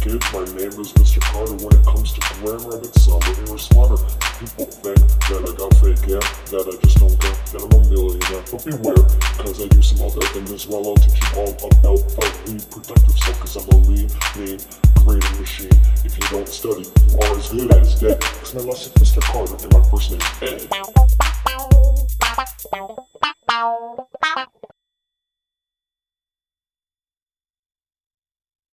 kids, my name is Mr. Carter. When it comes to grammar, I get somebody or slaughter. People think that I got fake hair, that I just don't care, that I'm a millionaire. But beware, cause I do some other things as well. I'll teach you all about the reproductive self, cause I'm a lean, mean, grading machine. If you don't study, you are as good as dead. Cause my last name is Mr. Carter and my first name is Ed.